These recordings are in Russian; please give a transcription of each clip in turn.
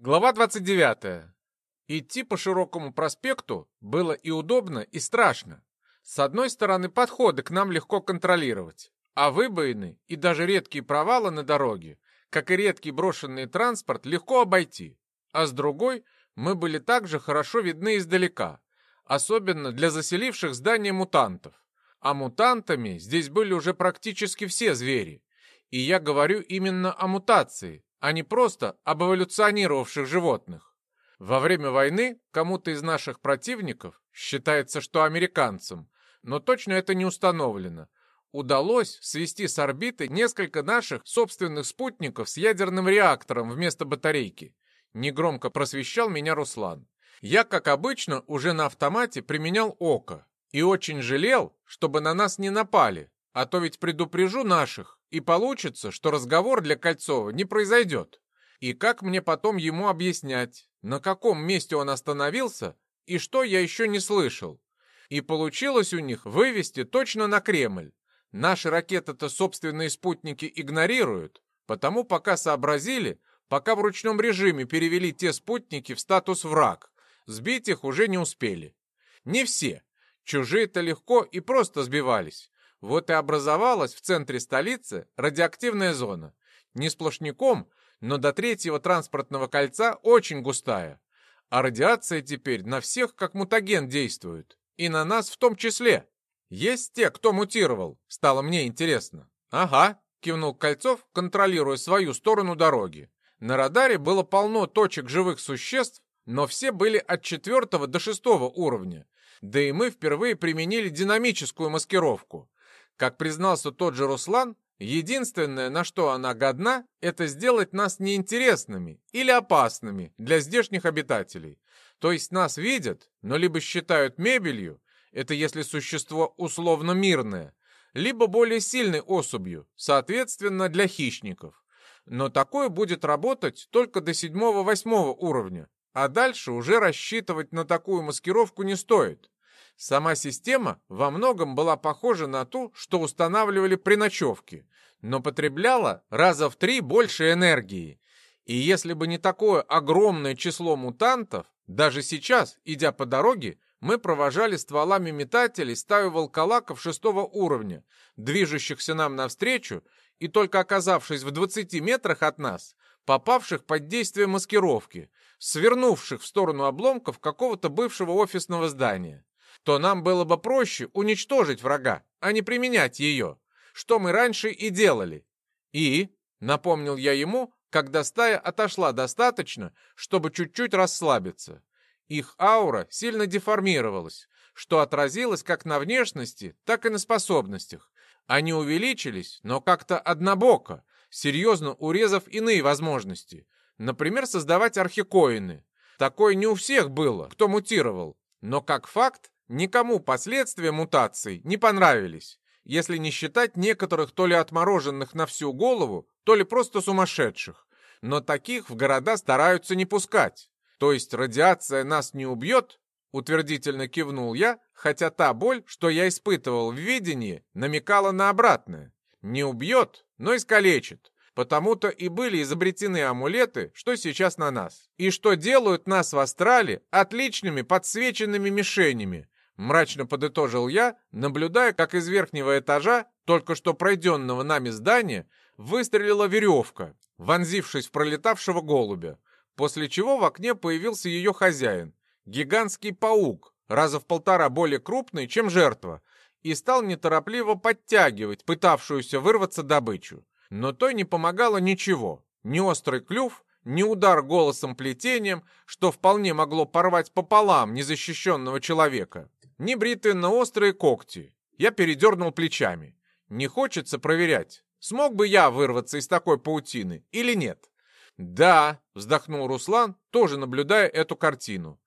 Глава 29. Идти по широкому проспекту было и удобно, и страшно. С одной стороны, подходы к нам легко контролировать, а выбоины и даже редкие провалы на дороге, как и редкий брошенный транспорт, легко обойти. А с другой, мы были также хорошо видны издалека, особенно для заселивших здание мутантов. А мутантами здесь были уже практически все звери. И я говорю именно о мутации, а не просто об эволюционировавших животных. Во время войны кому-то из наших противников, считается, что американцам, но точно это не установлено, удалось свести с орбиты несколько наших собственных спутников с ядерным реактором вместо батарейки. Негромко просвещал меня Руслан. Я, как обычно, уже на автомате применял око и очень жалел, чтобы на нас не напали, а то ведь предупрежу наших, и получится, что разговор для Кольцова не произойдет. И как мне потом ему объяснять, на каком месте он остановился и что я еще не слышал? И получилось у них вывести точно на Кремль. Наши ракеты-то собственные спутники игнорируют, потому пока сообразили, пока в ручном режиме перевели те спутники в статус враг, сбить их уже не успели. Не все. Чужие-то легко и просто сбивались. Вот и образовалась в центре столицы радиоактивная зона. Не сплошняком, но до третьего транспортного кольца очень густая. А радиация теперь на всех как мутаген действует. И на нас в том числе. Есть те, кто мутировал, стало мне интересно. Ага, кивнул Кольцов, контролируя свою сторону дороги. На радаре было полно точек живых существ, но все были от четвертого до шестого уровня. Да и мы впервые применили динамическую маскировку. Как признался тот же Руслан, единственное, на что она годна, это сделать нас неинтересными или опасными для здешних обитателей. То есть нас видят, но либо считают мебелью, это если существо условно мирное, либо более сильной особью, соответственно, для хищников. Но такое будет работать только до седьмого-восьмого уровня, а дальше уже рассчитывать на такую маскировку не стоит. Сама система во многом была похожа на ту, что устанавливали при ночевке, но потребляла раза в три больше энергии. И если бы не такое огромное число мутантов, даже сейчас, идя по дороге, мы провожали стволами метателей стаю волколаков шестого уровня, движущихся нам навстречу, и только оказавшись в 20 метрах от нас, попавших под действие маскировки, свернувших в сторону обломков какого-то бывшего офисного здания то нам было бы проще уничтожить врага, а не применять ее, что мы раньше и делали. И, напомнил я ему, когда стая отошла достаточно, чтобы чуть-чуть расслабиться. Их аура сильно деформировалась, что отразилось как на внешности, так и на способностях. Они увеличились, но как-то однобоко, серьезно урезав иные возможности. Например, создавать архикоины. Такое не у всех было, кто мутировал. Но как факт, Никому последствия мутаций не понравились, если не считать некоторых то ли отмороженных на всю голову, то ли просто сумасшедших. Но таких в города стараются не пускать. То есть радиация нас не убьет? Утвердительно кивнул я, хотя та боль, что я испытывал в видении, намекала на обратное. Не убьет, но искалечит. Потому-то и были изобретены амулеты, что сейчас на нас. И что делают нас в астрале отличными подсвеченными мишенями, Мрачно подытожил я, наблюдая, как из верхнего этажа, только что пройденного нами здания, выстрелила веревка, вонзившись в пролетавшего голубя, после чего в окне появился ее хозяин, гигантский паук, раза в полтора более крупный, чем жертва, и стал неторопливо подтягивать пытавшуюся вырваться добычу. Но той не помогало ничего, ни острый клюв, ни удар голосом плетением, что вполне могло порвать пополам незащищенного человека. Ни бритвенно-острые когти. Я передернул плечами. Не хочется проверять, смог бы я вырваться из такой паутины или нет. «Да», — вздохнул Руслан, тоже наблюдая эту картину.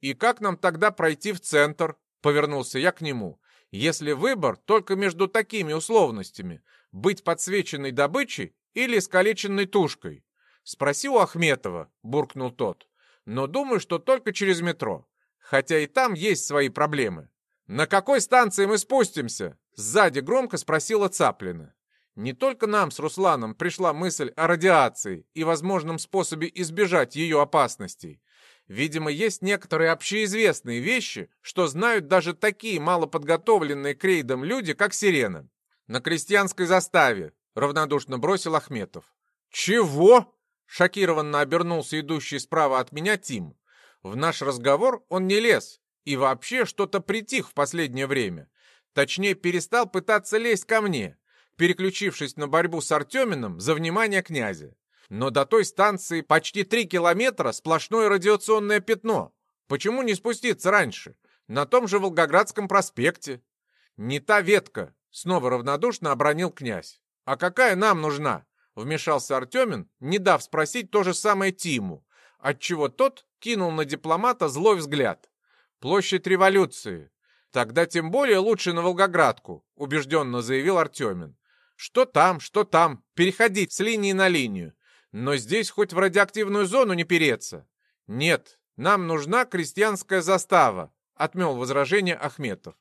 «И как нам тогда пройти в центр?» — повернулся я к нему. «Если выбор только между такими условностями — быть подсвеченной добычей или искалеченной тушкой?» «Спроси у Ахметова», — буркнул тот. «Но думаю, что только через метро хотя и там есть свои проблемы. «На какой станции мы спустимся?» Сзади громко спросила Цаплина. Не только нам с Русланом пришла мысль о радиации и возможном способе избежать ее опасностей. Видимо, есть некоторые общеизвестные вещи, что знают даже такие малоподготовленные к рейдам люди, как Сирена. На крестьянской заставе, равнодушно бросил Ахметов. Чего? Шокированно обернулся идущий справа от меня Тим. В наш разговор он не лез и вообще что-то притих в последнее время. Точнее, перестал пытаться лезть ко мне, переключившись на борьбу с Артеминым за внимание князя. Но до той станции почти три километра сплошное радиационное пятно. Почему не спуститься раньше? На том же Волгоградском проспекте. Не та ветка, снова равнодушно обронил князь. А какая нам нужна? Вмешался Артемин, не дав спросить то же самое Тиму, отчего тот кинул на дипломата злой взгляд. Площадь революции. Тогда тем более лучше на Волгоградку, убежденно заявил Артемин. Что там, что там, переходить с линии на линию. Но здесь хоть в радиоактивную зону не переться. Нет, нам нужна крестьянская застава, отмел возражение Ахметов.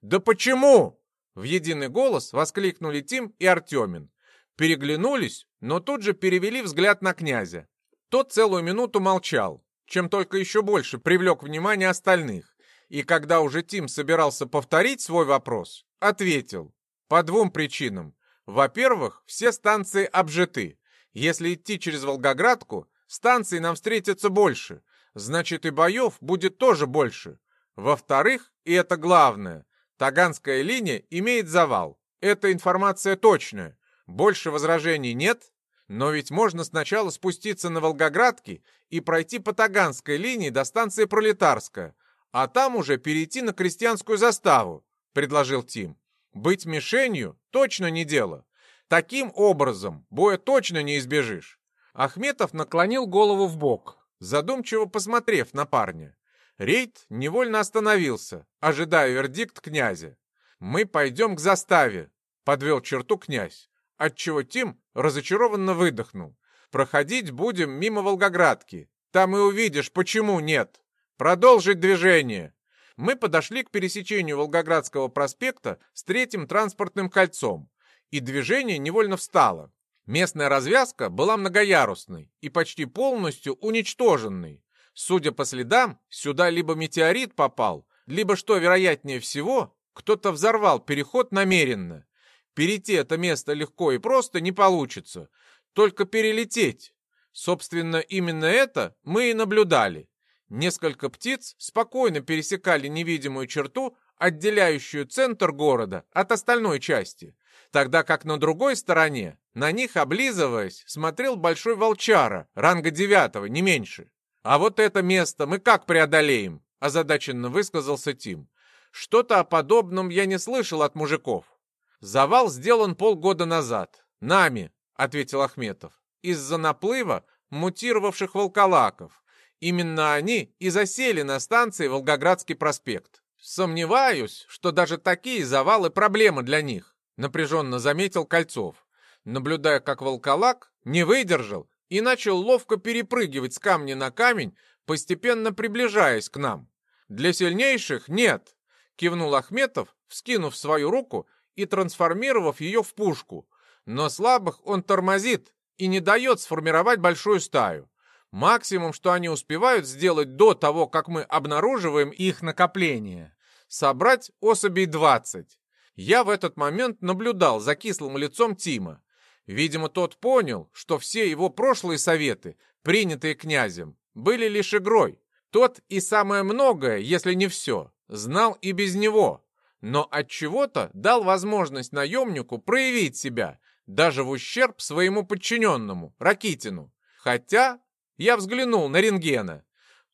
Да почему? В единый голос воскликнули Тим и Артемин. Переглянулись, но тут же перевели взгляд на князя. Тот целую минуту молчал, чем только еще больше привлек внимание остальных. И когда уже Тим собирался повторить свой вопрос, ответил. По двум причинам. Во-первых, все станции обжиты. Если идти через Волгоградку, станций нам встретится больше. Значит, и боев будет тоже больше. Во-вторых, и это главное, Таганская линия имеет завал. Эта информация точная. Больше возражений нет? Но ведь можно сначала спуститься на Волгоградки и пройти по Таганской линии до станции Пролетарская, а там уже перейти на крестьянскую заставу, предложил Тим. Быть мишенью точно не дело. Таким образом боя точно не избежишь. Ахметов наклонил голову в бок, задумчиво посмотрев на парня. Рейд невольно остановился, ожидая вердикт князя. «Мы пойдем к заставе», — подвел черту князь, отчего Тим разочарованно выдохнул. «Проходить будем мимо Волгоградки. Там и увидишь, почему нет. Продолжить движение мы подошли к пересечению Волгоградского проспекта с третьим транспортным кольцом, и движение невольно встало. Местная развязка была многоярусной и почти полностью уничтоженной. Судя по следам, сюда либо метеорит попал, либо, что вероятнее всего, кто-то взорвал переход намеренно. Перейти это место легко и просто не получится, только перелететь. Собственно, именно это мы и наблюдали. Несколько птиц спокойно пересекали невидимую черту, отделяющую центр города от остальной части, тогда как на другой стороне, на них облизываясь, смотрел большой волчара, ранга девятого, не меньше. «А вот это место мы как преодолеем?» – озадаченно высказался Тим. «Что-то о подобном я не слышал от мужиков». «Завал сделан полгода назад. Нами», – ответил Ахметов, – «из-за наплыва мутировавших волколаков. Именно они и засели на станции Волгоградский проспект. Сомневаюсь, что даже такие завалы проблема для них, напряженно заметил Кольцов, наблюдая, как волколак не выдержал и начал ловко перепрыгивать с камня на камень, постепенно приближаясь к нам. Для сильнейших нет, кивнул Ахметов, вскинув свою руку и трансформировав ее в пушку. Но слабых он тормозит и не дает сформировать большую стаю. Максимум, что они успевают сделать до того, как мы обнаруживаем их накопление, собрать особей 20. Я в этот момент наблюдал за кислым лицом Тима. Видимо, тот понял, что все его прошлые советы, принятые князем, были лишь игрой. Тот и самое многое, если не все, знал и без него. Но от чего-то дал возможность наемнику проявить себя, даже в ущерб своему подчиненному, Ракитину. Хотя я взглянул на рентгена.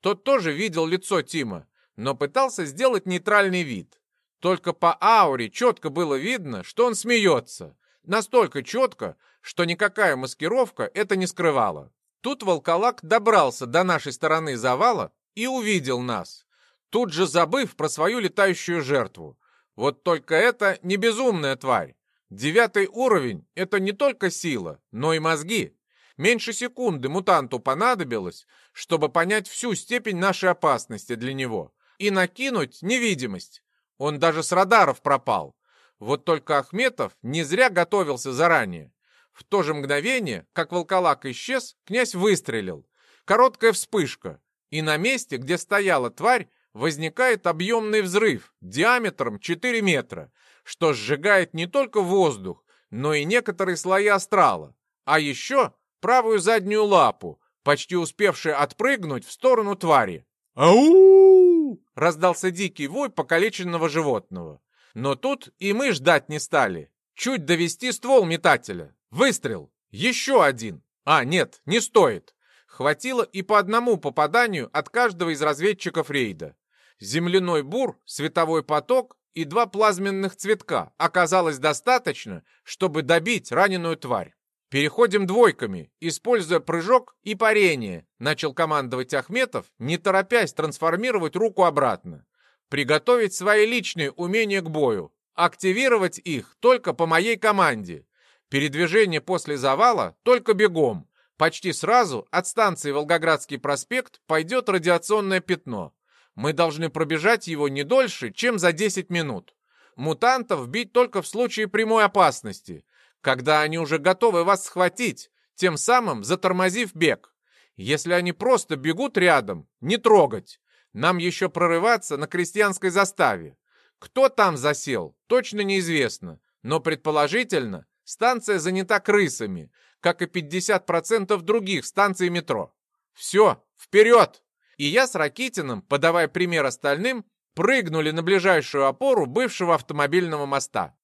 Тот тоже видел лицо Тима, но пытался сделать нейтральный вид. Только по ауре четко было видно, что он смеется. Настолько четко, что никакая маскировка это не скрывала. Тут волколак добрался до нашей стороны завала и увидел нас, тут же забыв про свою летающую жертву. Вот только это не безумная тварь. Девятый уровень — это не только сила, но и мозги. Меньше секунды мутанту понадобилось, чтобы понять всю степень нашей опасности для него и накинуть невидимость. Он даже с радаров пропал. Вот только Ахметов не зря готовился заранее. В то же мгновение, как волколак исчез, князь выстрелил. Короткая вспышка, и на месте, где стояла тварь, возникает объемный взрыв диаметром 4 метра, что сжигает не только воздух, но и некоторые слои астрала, а еще правую заднюю лапу, почти успевший отпрыгнуть в сторону твари. «Ау!» — раздался дикий вой покалеченного животного. Но тут и мы ждать не стали. Чуть довести ствол метателя. Выстрел. Еще один. А, нет, не стоит. Хватило и по одному попаданию от каждого из разведчиков рейда. Земляной бур, световой поток и два плазменных цветка оказалось достаточно, чтобы добить раненую тварь. «Переходим двойками, используя прыжок и парение», начал командовать Ахметов, не торопясь трансформировать руку обратно. «Приготовить свои личные умения к бою, активировать их только по моей команде. Передвижение после завала только бегом. Почти сразу от станции Волгоградский проспект пойдет радиационное пятно. Мы должны пробежать его не дольше, чем за 10 минут. Мутантов бить только в случае прямой опасности когда они уже готовы вас схватить, тем самым затормозив бег. Если они просто бегут рядом, не трогать. Нам еще прорываться на крестьянской заставе. Кто там засел, точно неизвестно, но предположительно станция занята крысами, как и 50% других станций метро. Все, вперед! И я с Ракитиным, подавая пример остальным, прыгнули на ближайшую опору бывшего автомобильного моста.